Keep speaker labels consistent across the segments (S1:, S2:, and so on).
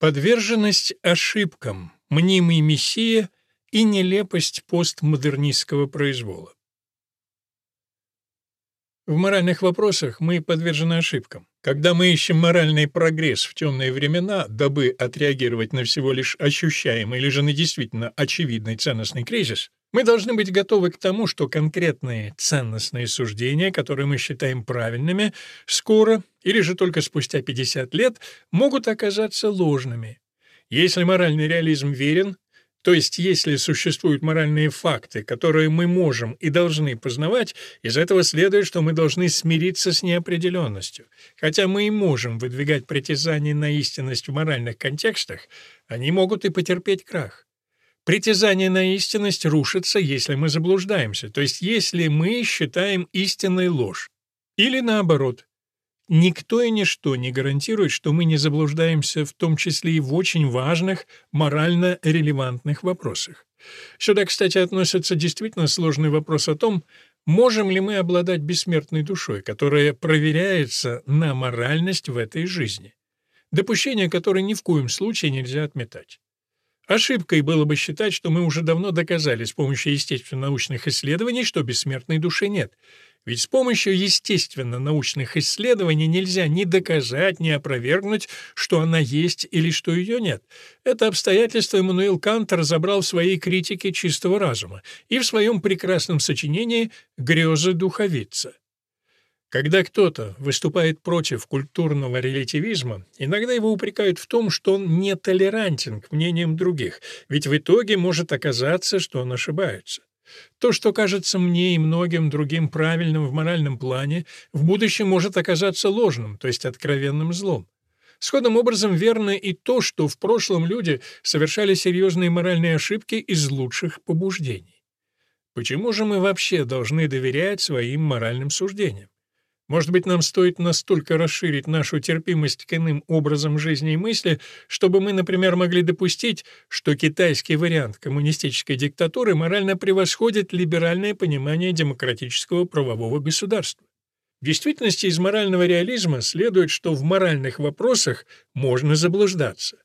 S1: Подверженность ошибкам, мнимый мессия и нелепость постмодернистского произвола. В моральных вопросах мы подвержены ошибкам. Когда мы ищем моральный прогресс в темные времена, дабы отреагировать на всего лишь ощущаемый или же на действительно очевидный ценностный кризис, мы должны быть готовы к тому, что конкретные ценностные суждения, которые мы считаем правильными, скоро или же только спустя 50 лет могут оказаться ложными. Если моральный реализм верен, то есть, если существуют моральные факты, которые мы можем и должны познавать, из этого следует, что мы должны смириться с неопределенностью. Хотя мы и можем выдвигать притязания на истинность в моральных контекстах, они могут и потерпеть крах. Притязание на истинность рушится, если мы заблуждаемся, то есть если мы считаем истинной ложь. Или наоборот, Никто и ничто не гарантирует, что мы не заблуждаемся в том числе и в очень важных, морально релевантных вопросах. Сюда, кстати, относится действительно сложный вопрос о том, можем ли мы обладать бессмертной душой, которая проверяется на моральность в этой жизни. Допущение, которое ни в коем случае нельзя отметать. Ошибкой было бы считать, что мы уже давно доказали с помощью естественно-научных исследований, что бессмертной души нет — ведь с помощью естественно-научных исследований нельзя ни доказать, ни опровергнуть, что она есть или что ее нет. Это обстоятельство Эммануил Кант разобрал в своей критике чистого разума и в своем прекрасном сочинении «Грезы духовица». Когда кто-то выступает против культурного релятивизма, иногда его упрекают в том, что он не толерантен к мнениям других, ведь в итоге может оказаться, что он ошибается. То, что кажется мне и многим другим правильным в моральном плане, в будущем может оказаться ложным, то есть откровенным злом. Сходным образом верно и то, что в прошлом люди совершали серьезные моральные ошибки из лучших побуждений. Почему же мы вообще должны доверять своим моральным суждениям? Может быть, нам стоит настолько расширить нашу терпимость к иным образам жизни и мысли, чтобы мы, например, могли допустить, что китайский вариант коммунистической диктатуры морально превосходит либеральное понимание демократического правового государства. В действительности из морального реализма следует, что в моральных вопросах можно заблуждаться.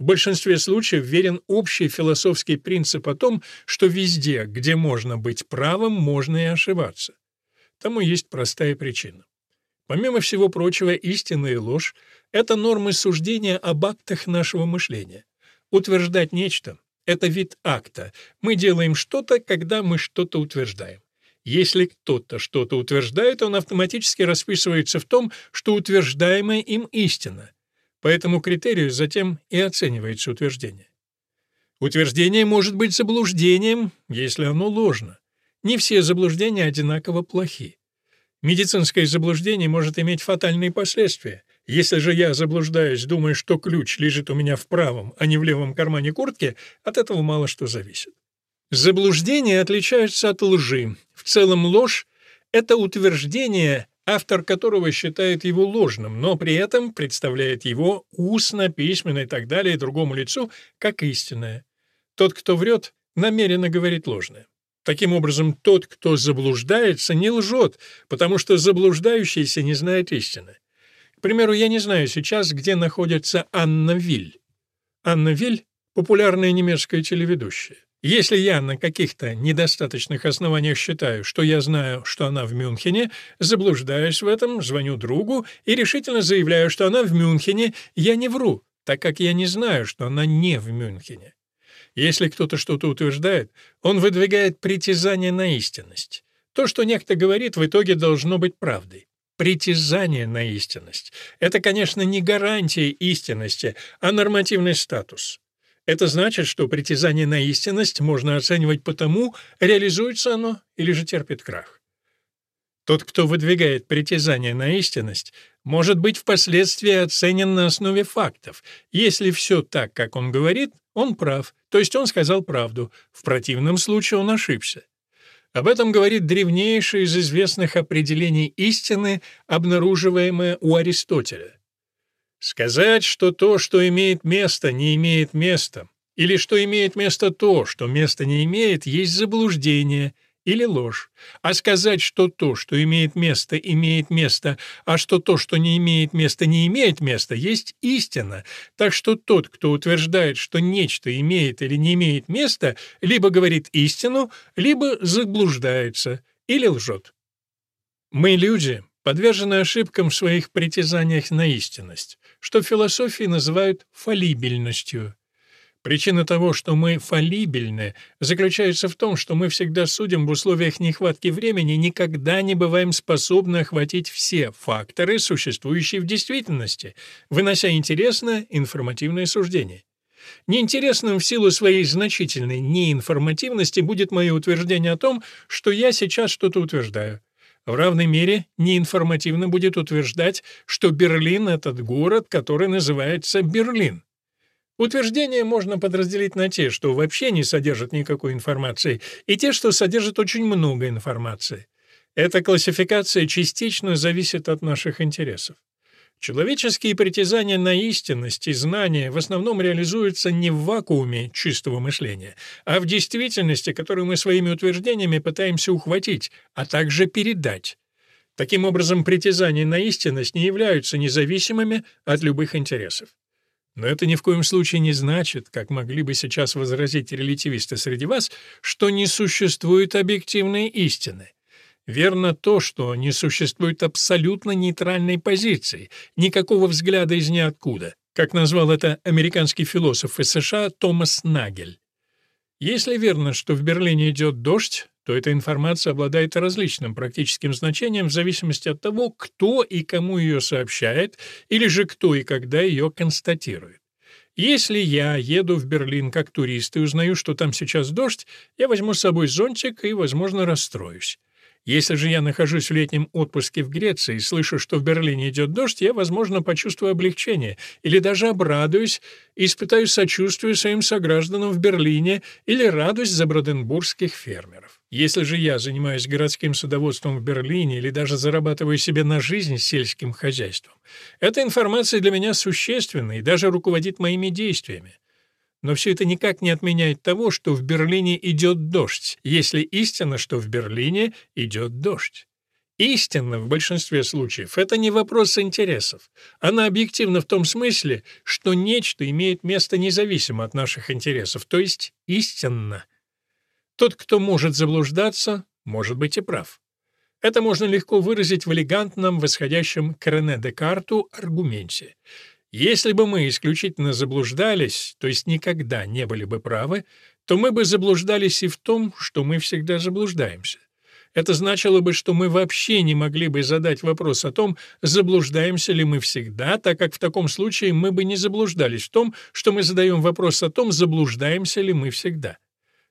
S1: В большинстве случаев верен общий философский принцип о том, что везде, где можно быть правым, можно и ошибаться. Тому есть простая причина. Помимо всего прочего, истина и ложь — это нормы суждения об актах нашего мышления. Утверждать нечто — это вид акта. Мы делаем что-то, когда мы что-то утверждаем. Если кто-то что-то утверждает, он автоматически расписывается в том, что утверждаемое им истина. По этому критерию затем и оценивается утверждение. Утверждение может быть заблуждением, если оно ложно. Не все заблуждения одинаково плохи. Медицинское заблуждение может иметь фатальные последствия. Если же я заблуждаюсь, думая, что ключ лежит у меня в правом, а не в левом кармане куртки, от этого мало что зависит. Заблуждения отличаются от лжи. В целом ложь — это утверждение, автор которого считает его ложным, но при этом представляет его устно, письменно и так далее другому лицу как истинное. Тот, кто врет, намеренно говорит ложное. Таким образом, тот, кто заблуждается, не лжет, потому что заблуждающийся не знает истины. К примеру, я не знаю сейчас, где находится Анна Виль. Анна Виль — популярная немецкая телеведущая. Если я на каких-то недостаточных основаниях считаю, что я знаю, что она в Мюнхене, заблуждаюсь в этом, звоню другу и решительно заявляю, что она в Мюнхене, я не вру, так как я не знаю, что она не в Мюнхене. Если кто-то что-то утверждает, он выдвигает притязание на истинность. То, что некто говорит, в итоге должно быть правдой. Притязание на истинность — это, конечно, не гарантия истинности, а нормативный статус. Это значит, что притязание на истинность можно оценивать по тому, реализуется оно или же терпит крах. Тот, кто выдвигает притязание на истинность, может быть впоследствии оценен на основе фактов. Если все так, как он говорит, он прав, то есть он сказал правду, в противном случае он ошибся. Об этом говорит древнейшее из известных определений истины, обнаруживаемое у Аристотеля. Сказать, что то, что имеет место, не имеет места, или что имеет место то, что место не имеет, есть заблуждение, или ложь. А сказать, что то, что имеет место, имеет место, а что то, что не имеет места, не имеет места, есть истина. Так что тот, кто утверждает, что нечто имеет или не имеет места, либо говорит истину, либо заблуждается или лжет. Мы, люди, подвержены ошибкам в своих притязаниях на истинность, что в философии называют фалибельностью. Причина того, что мы фалибельны, заключается в том, что мы всегда судим в условиях нехватки времени, никогда не бываем способны охватить все факторы, существующие в действительности, вынося интересное информативное суждение. Неинтересным в силу своей значительной неинформативности будет мое утверждение о том, что я сейчас что-то утверждаю. В равной мере неинформативно будет утверждать, что Берлин — этот город, который называется Берлин. Утверждения можно подразделить на те, что вообще не содержат никакой информации, и те, что содержат очень много информации. Эта классификация частично зависит от наших интересов. Человеческие притязания на истинность и знания в основном реализуются не в вакууме чистого мышления, а в действительности, которую мы своими утверждениями пытаемся ухватить, а также передать. Таким образом, притязания на истинность не являются независимыми от любых интересов. Но это ни в коем случае не значит, как могли бы сейчас возразить релятивисты среди вас, что не существует объективной истины. Верно то, что не существует абсолютно нейтральной позиции, никакого взгляда из ниоткуда, как назвал это американский философ из США Томас Нагель. Если верно, что в Берлине идет дождь, то эта информация обладает различным практическим значением в зависимости от того, кто и кому ее сообщает, или же кто и когда ее констатирует. Если я еду в Берлин как турист и узнаю, что там сейчас дождь, я возьму с собой зонтик и, возможно, расстроюсь. Если же я нахожусь в летнем отпуске в Греции и слышу, что в Берлине идет дождь, я, возможно, почувствую облегчение или даже обрадуюсь испытаю сочувствие своим согражданам в Берлине или радость за броденбургских фермеров. Если же я занимаюсь городским садоводством в Берлине или даже зарабатываю себе на жизнь сельским хозяйством, эта информация для меня существенна и даже руководит моими действиями. Но все это никак не отменяет того, что в Берлине идет дождь, если истина, что в Берлине идет дождь. Истина в большинстве случаев — это не вопрос интересов. Она объективна в том смысле, что нечто имеет место независимо от наших интересов, то есть истинно. Тот, кто может заблуждаться, может быть и прав. Это можно легко выразить в элегантном, восходящем к Рене Декарту аргументе. Если бы мы исключительно заблуждались, то есть никогда не были бы правы, то мы бы заблуждались и в том, что мы всегда заблуждаемся. Это значило бы, что мы вообще не могли бы задать вопрос о том, заблуждаемся ли мы всегда, так как в таком случае мы бы не заблуждались в том, что мы задаем вопрос о том, заблуждаемся ли мы всегда.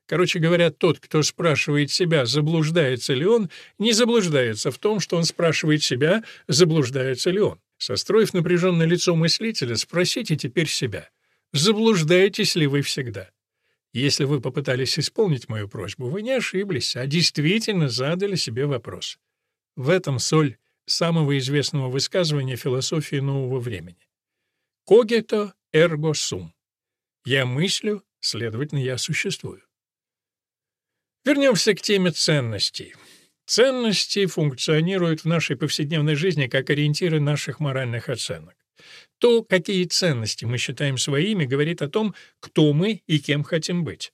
S1: Короче говоря, тот, кто спрашивает себя, заблуждается ли он, не заблуждается в том, что он спрашивает себя, заблуждается ли он. Состроив напряженное лицо мыслителя, спросите теперь себя, заблуждаетесь ли вы всегда? Если вы попытались исполнить мою просьбу, вы не ошиблись, а действительно задали себе вопрос. В этом соль самого известного высказывания философии нового времени. «Когито эрго сум» — «Я мыслю, следовательно, я существую». Вернемся к теме ценностей. Ценности функционируют в нашей повседневной жизни как ориентиры наших моральных оценок. То, какие ценности мы считаем своими, говорит о том, кто мы и кем хотим быть.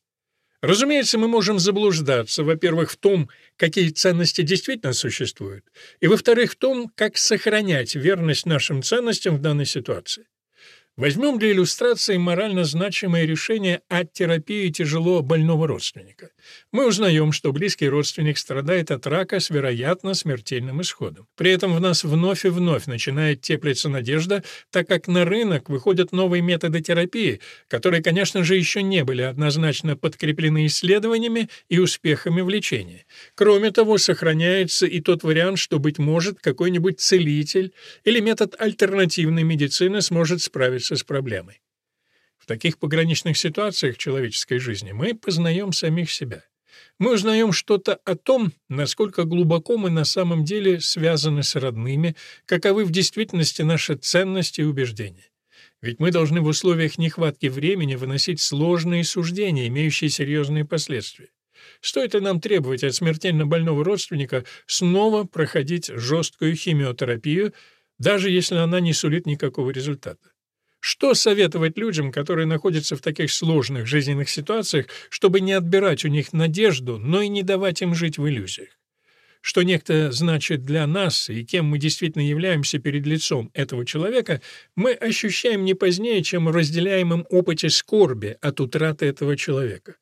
S1: Разумеется, мы можем заблуждаться, во-первых, в том, какие ценности действительно существуют, и, во-вторых, в том, как сохранять верность нашим ценностям в данной ситуации. Возьмем для иллюстрации морально значимое решение от терапии тяжело больного родственника. Мы узнаем, что близкий родственник страдает от рака с, вероятно, смертельным исходом. При этом в нас вновь и вновь начинает теплиться надежда, так как на рынок выходят новые методы терапии, которые, конечно же, еще не были однозначно подкреплены исследованиями и успехами в лечении. Кроме того, сохраняется и тот вариант, что, быть может, какой-нибудь целитель или метод альтернативной медицины сможет справиться справиться с проблемой. В таких пограничных ситуациях человеческой жизни мы познаем самих себя. Мы узнаем что-то о том, насколько глубоко мы на самом деле связаны с родными, каковы в действительности наши ценности и убеждения. Ведь мы должны в условиях нехватки времени выносить сложные суждения, имеющие серьезные последствия. Стоит ли нам требовать от смертельно больного родственника снова проходить жесткую химиотерапию, даже если она не сулит никакого результата? Что советовать людям, которые находятся в таких сложных жизненных ситуациях, чтобы не отбирать у них надежду, но и не давать им жить в иллюзиях? Что некто значит для нас и кем мы действительно являемся перед лицом этого человека, мы ощущаем не позднее, чем в разделяемом опыте скорби от утраты этого человека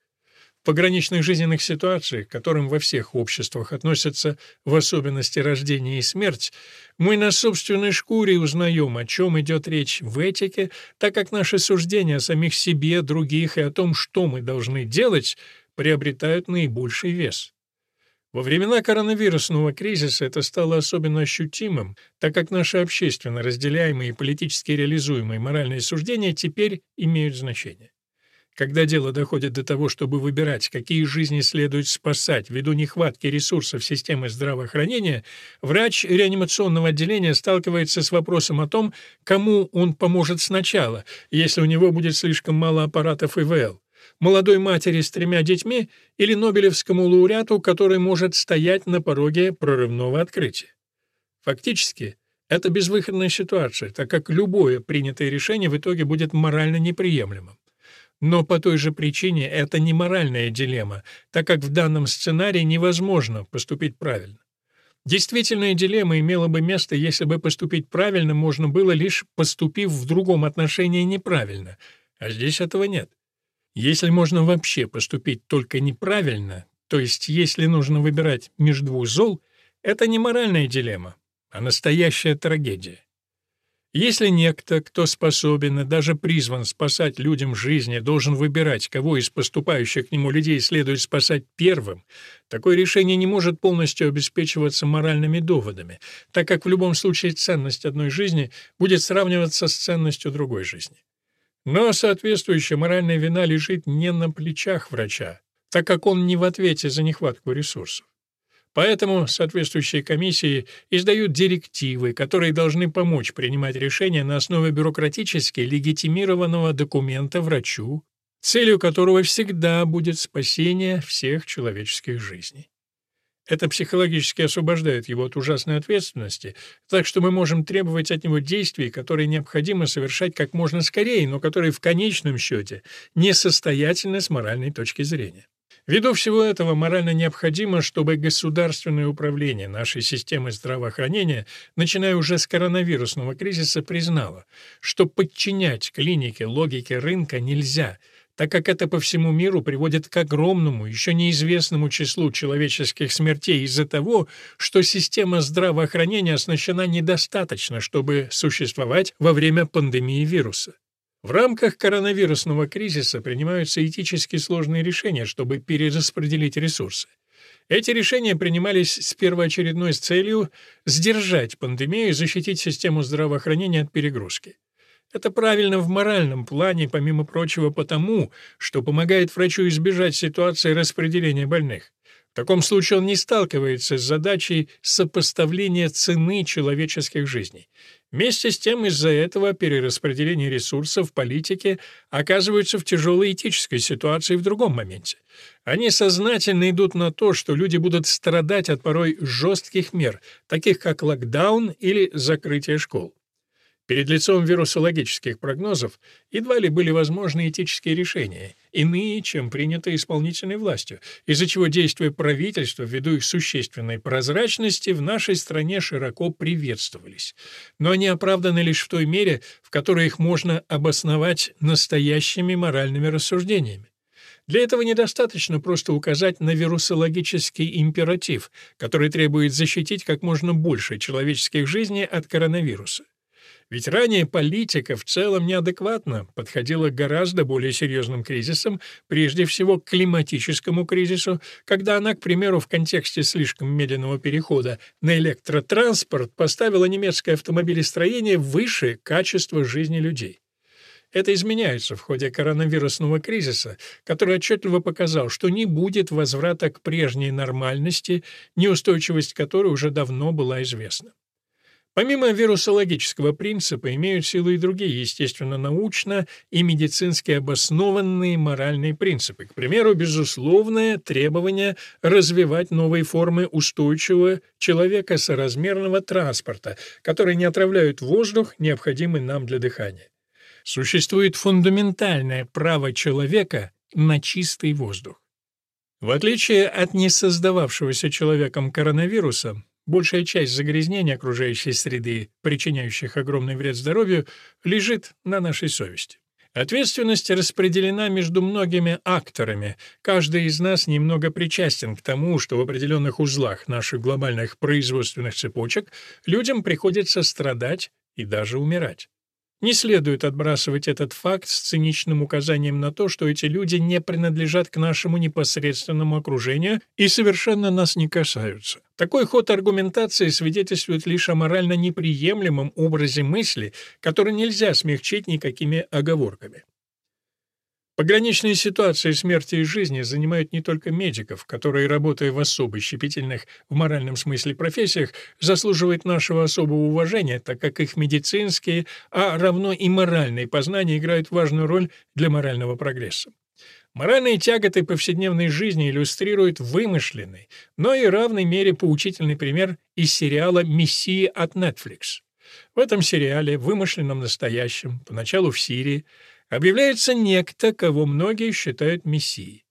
S1: пограничных жизненных ситуациях, к которым во всех обществах относятся в особенности рождение и смерть, мы на собственной шкуре узнаем, о чем идет речь в этике, так как наши суждения о самих себе, других и о том, что мы должны делать, приобретают наибольший вес. Во времена коронавирусного кризиса это стало особенно ощутимым, так как наши общественно разделяемые и политически реализуемые моральные суждения теперь имеют значение. Когда дело доходит до того, чтобы выбирать, какие жизни следует спасать ввиду нехватки ресурсов системы здравоохранения, врач реанимационного отделения сталкивается с вопросом о том, кому он поможет сначала, если у него будет слишком мало аппаратов ИВЛ молодой матери с тремя детьми или Нобелевскому лауреату, который может стоять на пороге прорывного открытия. Фактически, это безвыходная ситуация, так как любое принятое решение в итоге будет морально неприемлемым. Но по той же причине это не моральная дилемма, так как в данном сценарии невозможно поступить правильно. Действительная дилемма имела бы место, если бы поступить правильно можно было лишь поступив в другом отношении неправильно, а здесь этого нет. Если можно вообще поступить только неправильно, то есть если нужно выбирать между двух зол, это не моральная дилемма, а настоящая трагедия. Если некто, кто способен и даже призван спасать людям жизни, должен выбирать, кого из поступающих к нему людей следует спасать первым, такое решение не может полностью обеспечиваться моральными доводами, так как в любом случае ценность одной жизни будет сравниваться с ценностью другой жизни. Но соответствующая моральная вина лежит не на плечах врача, так как он не в ответе за нехватку ресурсов. Поэтому соответствующие комиссии издают директивы, которые должны помочь принимать решения на основе бюрократически легитимированного документа врачу, целью которого всегда будет спасение всех человеческих жизней. Это психологически освобождает его от ужасной ответственности, так что мы можем требовать от него действий, которые необходимо совершать как можно скорее, но которые в конечном счете несостоятельны с моральной точки зрения. Ввиду всего этого морально необходимо, чтобы государственное управление нашей системой здравоохранения, начиная уже с коронавирусного кризиса, признало, что подчинять клинике логике рынка нельзя, так как это по всему миру приводит к огромному, еще неизвестному числу человеческих смертей из-за того, что система здравоохранения оснащена недостаточно, чтобы существовать во время пандемии вируса. В рамках коронавирусного кризиса принимаются этически сложные решения, чтобы перераспределить ресурсы. Эти решения принимались с первоочередной целью сдержать пандемию и защитить систему здравоохранения от перегрузки. Это правильно в моральном плане, помимо прочего, потому, что помогает врачу избежать ситуации распределения больных. В таком случае он не сталкивается с задачей сопоставления цены человеческих жизней. Вместе с тем из-за этого перераспределение ресурсов в политике оказываются в тяжелой этической ситуации в другом моменте. Они сознательно идут на то, что люди будут страдать от порой жестких мер, таких как локдаун или закрытие школ. Перед лицом вирусологических прогнозов едва ли были возможны этические решения, иные, чем принято исполнительной властью, из-за чего действия правительства, ввиду их существенной прозрачности, в нашей стране широко приветствовались. Но они оправданы лишь в той мере, в которой их можно обосновать настоящими моральными рассуждениями. Для этого недостаточно просто указать на вирусологический императив, который требует защитить как можно больше человеческих жизней от коронавируса. Ведь ранее политика в целом неадекватно подходила к гораздо более серьезным кризисам, прежде всего к климатическому кризису, когда она, к примеру, в контексте слишком медленного перехода на электротранспорт поставила немецкое автомобилестроение выше качества жизни людей. Это изменяется в ходе коронавирусного кризиса, который отчетливо показал, что не будет возврата к прежней нормальности, неустойчивость которой уже давно была известна. Помимо вирусологического принципа имеют силу и другие, естественно-научно и медицински обоснованные моральные принципы. К примеру, безусловное требование развивать новые формы устойчивого человека соразмерного транспорта, которые не отравляют воздух, необходимый нам для дыхания. Существует фундаментальное право человека на чистый воздух. В отличие от несоздававшегося человеком коронавируса, большая часть загрязнений окружающей среды, причиняющих огромный вред здоровью, лежит на нашей совести. Ответственность распределена между многими акторами. Каждый из нас немного причастен к тому, что в определенных узлах наших глобальных производственных цепочек людям приходится страдать и даже умирать. Не следует отбрасывать этот факт с циничным указанием на то, что эти люди не принадлежат к нашему непосредственному окружению и совершенно нас не касаются. Такой ход аргументации свидетельствует лишь о морально неприемлемом образе мысли, который нельзя смягчить никакими оговорками. Пограничные ситуации смерти и жизни занимают не только медиков, которые, работая в особо щепетильных в моральном смысле профессиях, заслуживают нашего особого уважения, так как их медицинские, а равно и моральные познания играют важную роль для морального прогресса. Моральные тяготы повседневной жизни иллюстрируют вымышленный, но и равной мере поучительный пример из сериала «Мессия» от Netflix. В этом сериале, вымышленном настоящем, поначалу в Сирии, объявляется некто, кого многие считают мессией.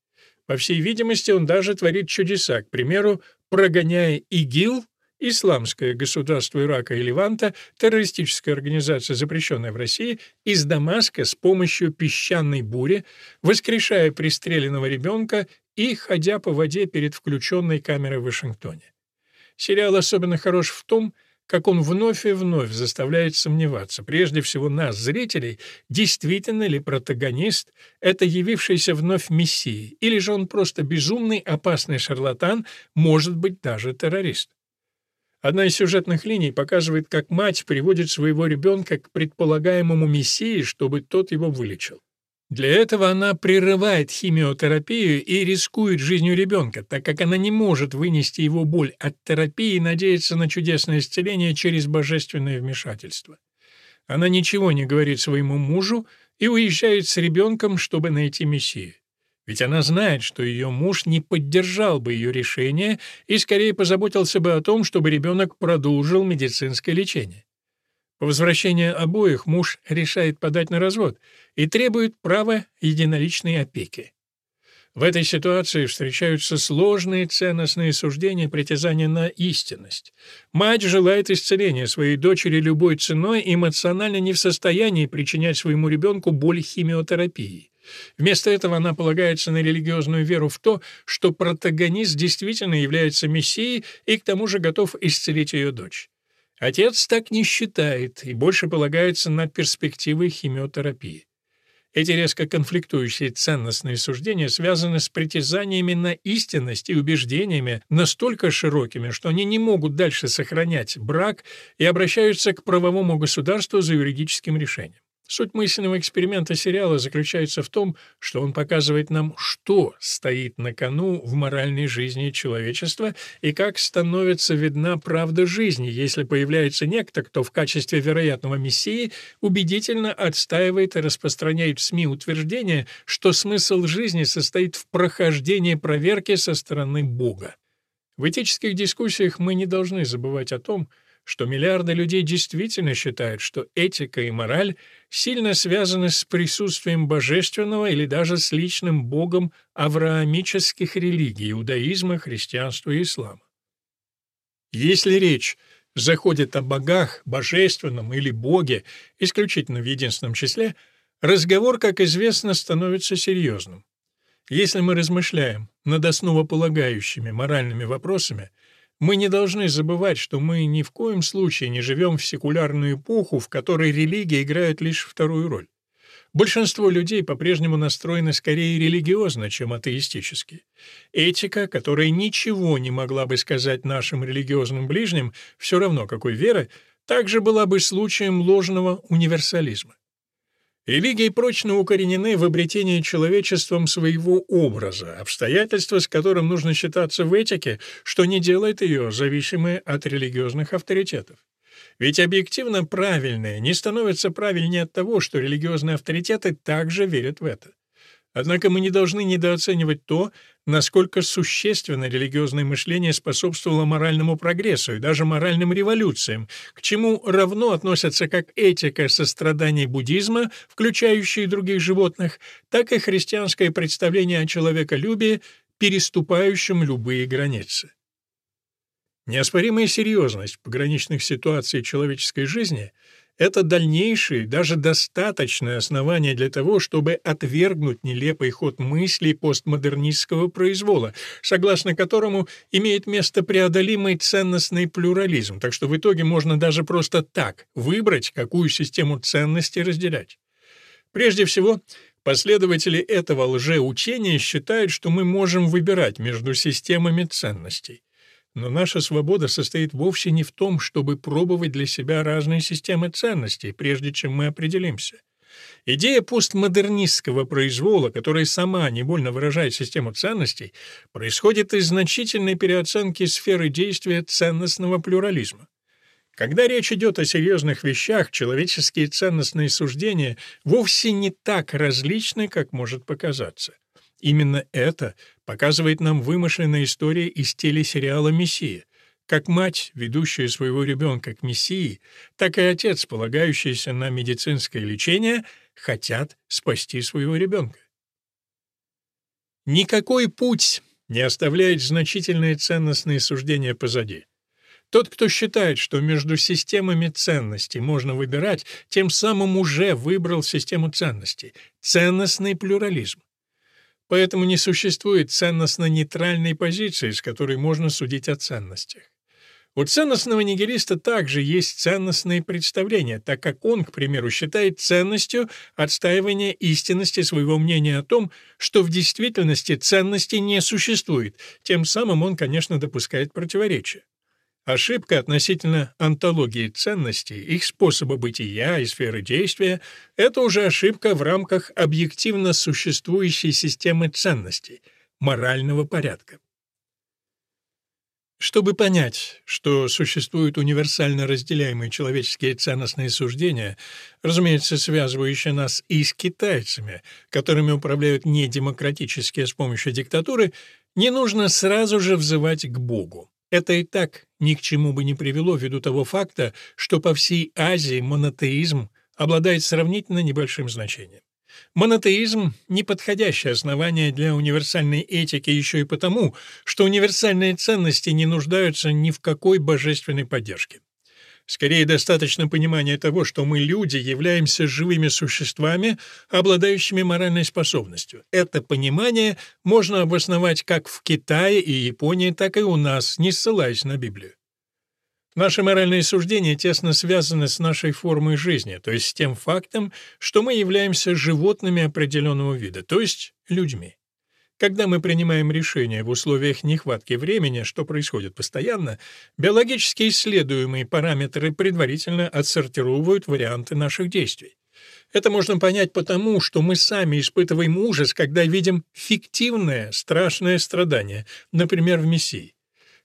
S1: По всей видимости, он даже творит чудеса, к примеру, прогоняя ИГИЛ, исламское государство Ирака и Леванта, террористическая организация, запрещенная в России, из Дамаска с помощью песчаной бури, воскрешая пристреленного ребенка и ходя по воде перед включенной камерой в Вашингтоне. Сериал особенно хорош в том, что как он вновь и вновь заставляет сомневаться, прежде всего нас, зрителей, действительно ли протагонист — это явившийся вновь мессией, или же он просто безумный, опасный шарлатан, может быть, даже террорист. Одна из сюжетных линий показывает, как мать приводит своего ребенка к предполагаемому мессии, чтобы тот его вылечил. Для этого она прерывает химиотерапию и рискует жизнью ребенка, так как она не может вынести его боль от терапии и надеяться на чудесное исцеление через божественное вмешательство. Она ничего не говорит своему мужу и уезжает с ребенком, чтобы найти Мессию. Ведь она знает, что ее муж не поддержал бы ее решение и скорее позаботился бы о том, чтобы ребенок продолжил медицинское лечение. По возвращении обоих муж решает подать на развод и требует права единоличной опеки. В этой ситуации встречаются сложные ценностные суждения притязания на истинность. Мать желает исцеления своей дочери любой ценой и эмоционально не в состоянии причинять своему ребенку боль химиотерапии. Вместо этого она полагается на религиозную веру в то, что протагонист действительно является мессией и к тому же готов исцелить ее дочь. Отец так не считает и больше полагается на перспективы химиотерапии. Эти резко конфликтующие ценностные суждения связаны с притязаниями на истинность и убеждениями настолько широкими, что они не могут дальше сохранять брак и обращаются к правовому государству за юридическим решением. Суть мысленного эксперимента сериала заключается в том, что он показывает нам, что стоит на кону в моральной жизни человечества и как становится видна правда жизни, если появляется некто, кто в качестве вероятного мессии убедительно отстаивает и распространяет в СМИ утверждение, что смысл жизни состоит в прохождении проверки со стороны Бога. В этических дискуссиях мы не должны забывать о том, что миллиарды людей действительно считают, что этика и мораль сильно связаны с присутствием божественного или даже с личным богом авраамических религий, иудаизма, христианства и ислама. Если речь заходит о богах, божественном или боге, исключительно в единственном числе, разговор, как известно, становится серьезным. Если мы размышляем над основополагающими моральными вопросами, мы не должны забывать, что мы ни в коем случае не живем в секулярную эпоху, в которой религия играет лишь вторую роль. Большинство людей по-прежнему настроены скорее религиозно, чем атеистически. Этика, которая ничего не могла бы сказать нашим религиозным ближним, все равно какой веры, также была бы случаем ложного универсализма. Религии прочно укоренены в обретении человечеством своего образа, обстоятельства, с которым нужно считаться в этике, что не делает ее зависимой от религиозных авторитетов. Ведь объективно правильное не становится правильнее от того, что религиозные авторитеты также верят в это. Однако мы не должны недооценивать то, насколько существенно религиозное мышление способствовало моральному прогрессу и даже моральным революциям, к чему равно относятся как этика сострадания буддизма, включающая других животных, так и христианское представление о человеколюбии, переступающем любые границы. Неоспоримая серьезность пограничных ситуаций человеческой жизни — это дальнейшее, даже достаточное основание для того, чтобы отвергнуть нелепый ход мыслей постмодернистского произвола, согласно которому имеет место преодолимый ценностный плюрализм, так что в итоге можно даже просто так выбрать, какую систему ценностей разделять. Прежде всего, последователи этого лжеучения считают, что мы можем выбирать между системами ценностей. Но наша свобода состоит вовсе не в том, чтобы пробовать для себя разные системы ценностей, прежде чем мы определимся. Идея постмодернистского произвола, которая сама невольно выражает систему ценностей, происходит из значительной переоценки сферы действия ценностного плюрализма. Когда речь идет о серьезных вещах, человеческие ценностные суждения вовсе не так различны, как может показаться. Именно это показывает нам вымышленная история из телесериала «Мессия». Как мать, ведущая своего ребенка к Мессии, так и отец, полагающийся на медицинское лечение, хотят спасти своего ребенка. Никакой путь не оставляет значительные ценностные суждения позади. Тот, кто считает, что между системами ценностей можно выбирать, тем самым уже выбрал систему ценностей — ценностный плюрализм. Поэтому не существует ценностно-нейтральной позиции, с которой можно судить о ценностях. У ценностного нигилиста также есть ценностные представления, так как он, к примеру, считает ценностью отстаивание истинности своего мнения о том, что в действительности ценности не существует, тем самым он, конечно, допускает противоречия. Ошибка относительно антологии ценностей, их способа бытия и сферы действия — это уже ошибка в рамках объективно существующей системы ценностей, морального порядка. Чтобы понять, что существуют универсально разделяемые человеческие ценностные суждения, разумеется, связывающие нас и с китайцами, которыми управляют не демократически, а с помощью диктатуры, не нужно сразу же взывать к Богу. Это и так ни к чему бы не привело ввиду того факта, что по всей Азии монотеизм обладает сравнительно небольшим значением. Монотеизм — неподходящее основание для универсальной этики еще и потому, что универсальные ценности не нуждаются ни в какой божественной поддержке. Скорее, достаточно понимания того, что мы, люди, являемся живыми существами, обладающими моральной способностью. Это понимание можно обосновать как в Китае и Японии, так и у нас, не ссылаясь на Библию. Наши моральные суждения тесно связаны с нашей формой жизни, то есть с тем фактом, что мы являемся животными определенного вида, то есть людьми. Когда мы принимаем решения в условиях нехватки времени, что происходит постоянно, биологически исследуемые параметры предварительно отсортировывают варианты наших действий. Это можно понять потому, что мы сами испытываем ужас, когда видим фиктивное, страшное страдание, например, в «Мессии».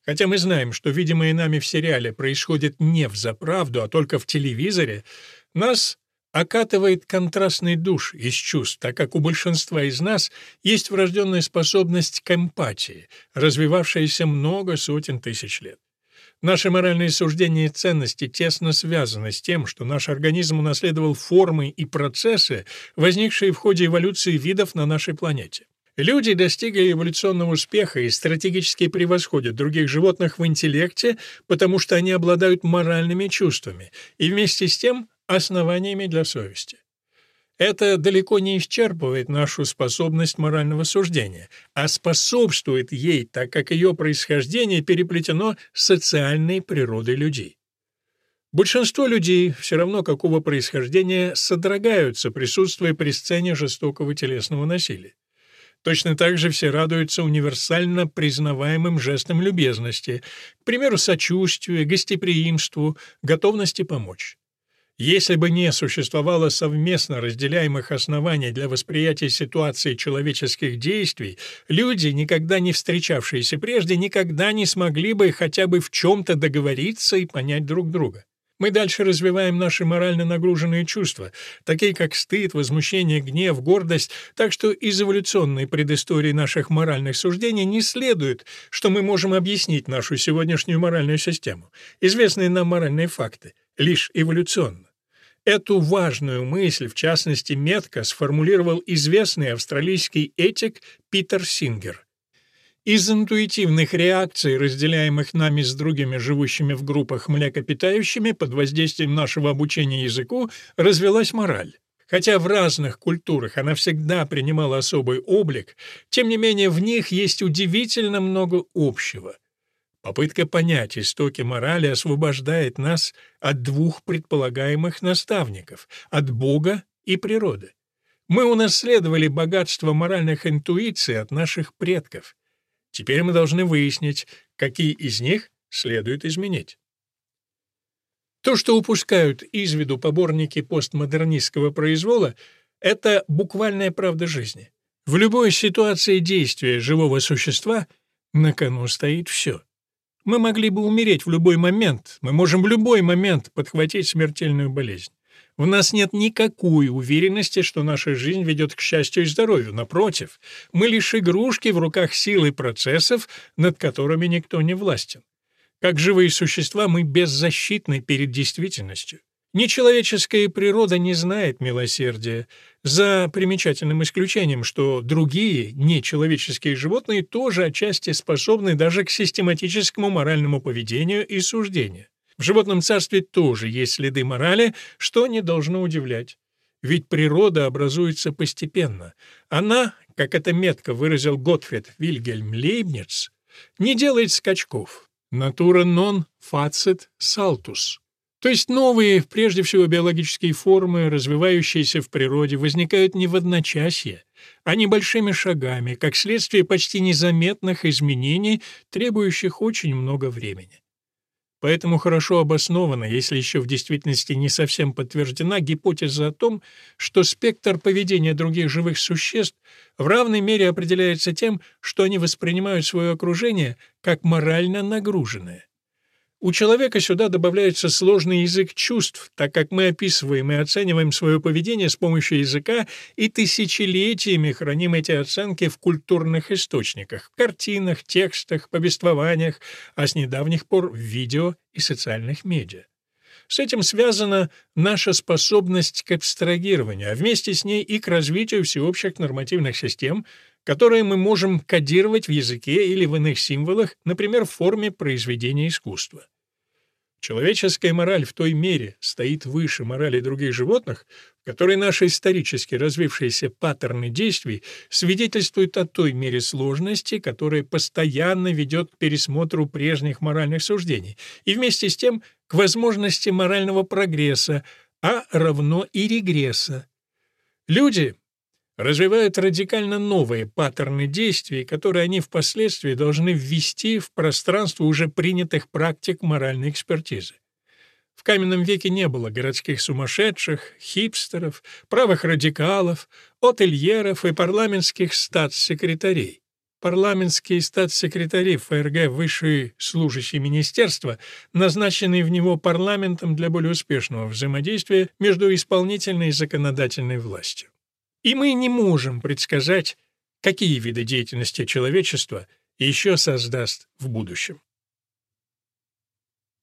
S1: Хотя мы знаем, что видимое нами в сериале происходит не в заправду, а только в телевизоре, нас окатывает контрастный душ из чувств, так как у большинства из нас есть врожденная способность к эмпатии, развивавшаяся много сотен тысяч лет. Наши моральные суждения и ценности тесно связаны с тем, что наш организм унаследовал формы и процессы, возникшие в ходе эволюции видов на нашей планете. Люди достигли эволюционного успеха и стратегически превосходят других животных в интеллекте, потому что они обладают моральными чувствами и вместе с тем основаниями для совести. Это далеко не исчерпывает нашу способность морального суждения, а способствует ей, так как ее происхождение переплетено социальной природой людей. Большинство людей, все равно какого происхождения, содрогаются, присутствуя при сцене жестокого телесного насилия. Точно так же все радуются универсально признаваемым жестам любезности, к примеру, сочувствию, гостеприимству, готовности помочь. Если бы не существовало совместно разделяемых оснований для восприятия ситуации человеческих действий, люди, никогда не встречавшиеся прежде, никогда не смогли бы хотя бы в чем-то договориться и понять друг друга. Мы дальше развиваем наши морально нагруженные чувства, такие как стыд, возмущение, гнев, гордость, так что из эволюционной предыстории наших моральных суждений не следует, что мы можем объяснить нашу сегодняшнюю моральную систему. Известные нам моральные факты лишь эволюционно. Эту важную мысль, в частности, метко сформулировал известный австралийский этик Питер Сингер. Из интуитивных реакций, разделяемых нами с другими живущими в группах млекопитающими под воздействием нашего обучения языку, развелась мораль. Хотя в разных культурах она всегда принимала особый облик, тем не менее в них есть удивительно много общего. Попытка понять истоки морали освобождает нас от двух предполагаемых наставников — от Бога и природы. Мы унаследовали богатство моральных интуиций от наших предков — Теперь мы должны выяснить, какие из них следует изменить. То, что упускают из виду поборники постмодернистского произвола, это буквальная правда жизни. В любой ситуации действия живого существа на кону стоит все. Мы могли бы умереть в любой момент, мы можем в любой момент подхватить смертельную болезнь. В нас нет никакой уверенности, что наша жизнь ведет к счастью и здоровью. Напротив, мы лишь игрушки в руках сил и процессов, над которыми никто не властен. Как живые существа мы беззащитны перед действительностью. Нечеловеческая природа не знает милосердия, за примечательным исключением, что другие нечеловеческие животные тоже отчасти способны даже к систематическому моральному поведению и суждению. В животном царстве тоже есть следы морали, что не должно удивлять. Ведь природа образуется постепенно. Она, как это метко выразил Готфрид Вильгельм Лейбниц, не делает скачков. Натура нон фацит салтус. То есть новые, прежде всего биологические формы, развивающиеся в природе, возникают не в одночасье, а небольшими шагами, как следствие почти незаметных изменений, требующих очень много времени. Поэтому хорошо обоснована, если еще в действительности не совсем подтверждена, гипотеза о том, что спектр поведения других живых существ в равной мере определяется тем, что они воспринимают свое окружение как морально нагруженное. У человека сюда добавляется сложный язык чувств, так как мы описываем и оцениваем свое поведение с помощью языка и тысячелетиями храним эти оценки в культурных источниках, картинах, текстах, повествованиях, а с недавних пор в видео и социальных медиа. С этим связана наша способность к абстрагированию, а вместе с ней и к развитию всеобщих нормативных систем, которые мы можем кодировать в языке или в иных символах, например, в форме произведения искусства. Человеческая мораль в той мере стоит выше морали других животных, в которой наши исторически развившиеся паттерны действий свидетельствуют о той мере сложности, которая постоянно ведет к пересмотру прежних моральных суждений, и вместе с тем к возможности морального прогресса, а равно и регресса. Люди развивают радикально новые паттерны действий, которые они впоследствии должны ввести в пространство уже принятых практик моральной экспертизы. В каменном веке не было городских сумасшедших, хипстеров, правых радикалов, отельеров и парламентских статс-секретарей. Парламентские статс-секретари ФРГ, высшие служащие министерства, назначенные в него парламентом для более успешного взаимодействия между исполнительной и законодательной властью. И мы не можем предсказать, какие виды деятельности человечества еще создаст в будущем.